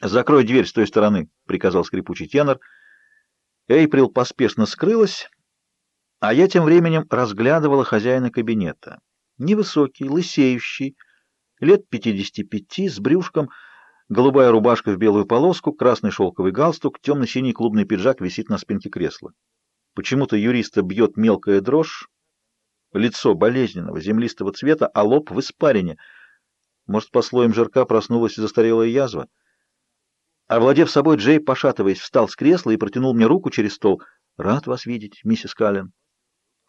«Закрой дверь с той стороны», — приказал скрипучий тенор. Эйприл поспешно скрылась, а я тем временем разглядывала хозяина кабинета. Невысокий, лысеющий, лет 55, с брюшком, голубая рубашка в белую полоску, красный шелковый галстук, темно-синий клубный пиджак висит на спинке кресла. Почему-то юриста бьет мелкая дрожь, лицо болезненного, землистого цвета, а лоб в испарине. Может, по слоям жирка проснулась застарелая язва? Овладев собой, Джей, пошатываясь, встал с кресла и протянул мне руку через стол. «Рад вас видеть, миссис Каллен».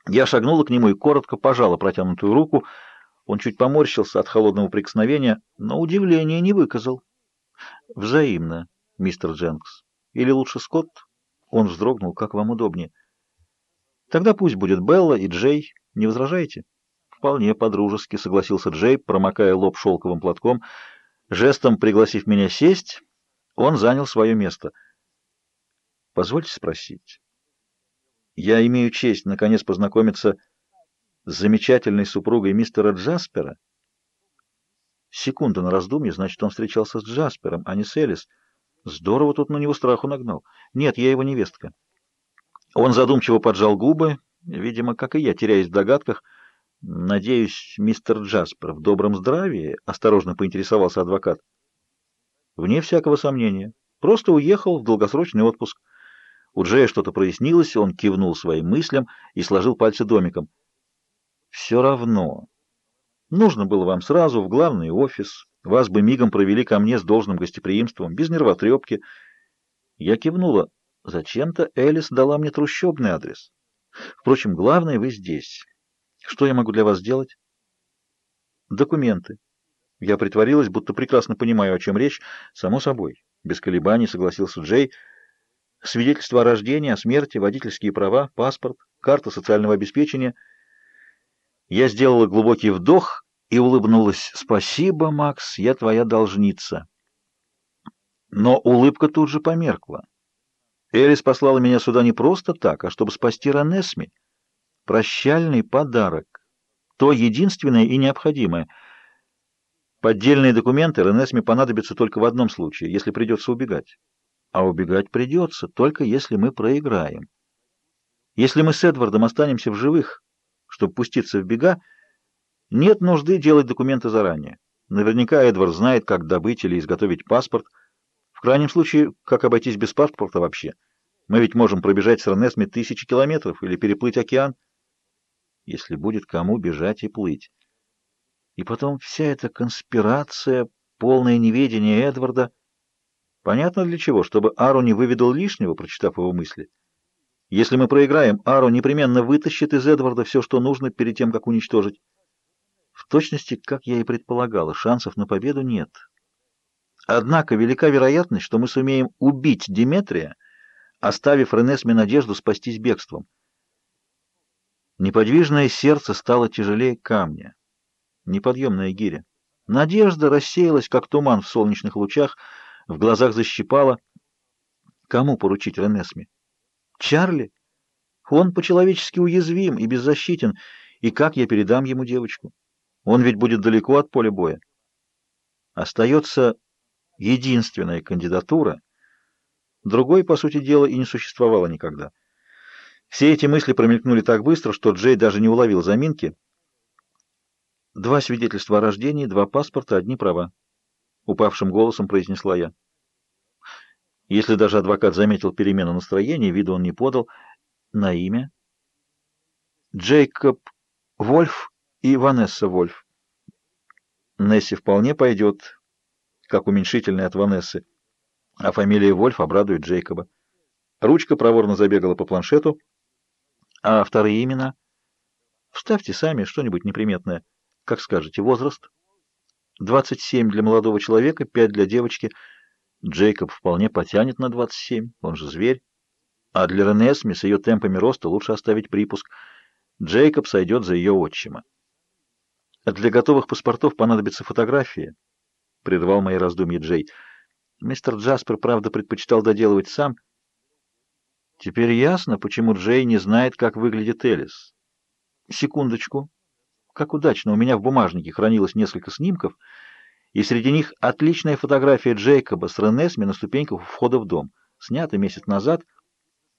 Я шагнула к нему и коротко пожала протянутую руку. Он чуть поморщился от холодного прикосновения, но удивления не выказал. «Взаимно, мистер Дженкс. Или лучше Скотт?» Он вздрогнул, как вам удобнее. «Тогда пусть будет Белла и Джей. Не возражаете?» «Вполне по-дружески», — согласился Джей, промокая лоб шелковым платком. Жестом пригласив меня сесть, он занял свое место. «Позвольте спросить». Я имею честь, наконец, познакомиться с замечательной супругой мистера Джаспера. Секунда на раздумье, значит, он встречался с Джаспером, а не с Элис. Здорово тут на него страху нагнал. Нет, я его невестка. Он задумчиво поджал губы, видимо, как и я, теряясь в догадках. Надеюсь, мистер Джаспер в добром здравии, осторожно поинтересовался адвокат. Вне всякого сомнения. Просто уехал в долгосрочный отпуск. У Джея что-то прояснилось, он кивнул своим мыслям и сложил пальцы домиком. «Все равно. Нужно было вам сразу в главный офис. Вас бы мигом провели ко мне с должным гостеприимством, без нервотрепки». Я кивнула. Зачем-то Элис дала мне трущобный адрес. Впрочем, главное, вы здесь. Что я могу для вас сделать? Документы. Я притворилась, будто прекрасно понимаю, о чем речь. Само собой. Без колебаний согласился Джей — свидетельство о рождении, о смерти, водительские права, паспорт, карта социального обеспечения. Я сделала глубокий вдох и улыбнулась. «Спасибо, Макс, я твоя должница». Но улыбка тут же померкла. Элис послала меня сюда не просто так, а чтобы спасти Ранесми. Прощальный подарок. То единственное и необходимое. Поддельные документы Ренесме понадобятся только в одном случае, если придется убегать а убегать придется, только если мы проиграем. Если мы с Эдвардом останемся в живых, чтобы пуститься в бега, нет нужды делать документы заранее. Наверняка Эдвард знает, как добыть или изготовить паспорт. В крайнем случае, как обойтись без паспорта вообще. Мы ведь можем пробежать с Ренесми тысячи километров или переплыть океан, если будет кому бежать и плыть. И потом вся эта конспирация, полное неведение Эдварда — Понятно для чего, чтобы Ару не выведал лишнего, прочитав его мысли. Если мы проиграем, Ару непременно вытащит из Эдварда все, что нужно, перед тем, как уничтожить. В точности, как я и предполагала, шансов на победу нет. Однако велика вероятность, что мы сумеем убить Диметрия, оставив Ренесме надежду спастись бегством. Неподвижное сердце стало тяжелее камня. Неподъемная гиря. Надежда рассеялась, как туман в солнечных лучах, в глазах защипало. Кому поручить Ренесме? Чарли? Он по-человечески уязвим и беззащитен, и как я передам ему девочку? Он ведь будет далеко от поля боя. Остается единственная кандидатура. Другой, по сути дела, и не существовало никогда. Все эти мысли промелькнули так быстро, что Джей даже не уловил заминки. Два свидетельства о рождении, два паспорта, одни права упавшим голосом произнесла я. Если даже адвокат заметил перемену настроения, виду он не подал. На имя? Джейкоб Вольф и Ванесса Вольф. Несси вполне пойдет, как уменьшительный от Ванессы, а фамилия Вольф обрадует Джейкоба. Ручка проворно забегала по планшету. А вторые имена? Вставьте сами что-нибудь неприметное. Как скажете, возраст? 27 для молодого человека, 5 для девочки. Джейкоб вполне потянет на 27, он же зверь. А для Ренесми с ее темпами роста лучше оставить припуск. Джейкоб сойдет за ее отчима. А для готовых паспортов понадобятся фотографии, — прервал мои раздумья Джей. Мистер Джаспер, правда, предпочитал доделывать сам. Теперь ясно, почему Джей не знает, как выглядит Элис. Секундочку. Как удачно, у меня в бумажнике хранилось несколько снимков, и среди них отличная фотография Джейкоба с Ренесми на ступеньках входа в дом, снята месяц назад —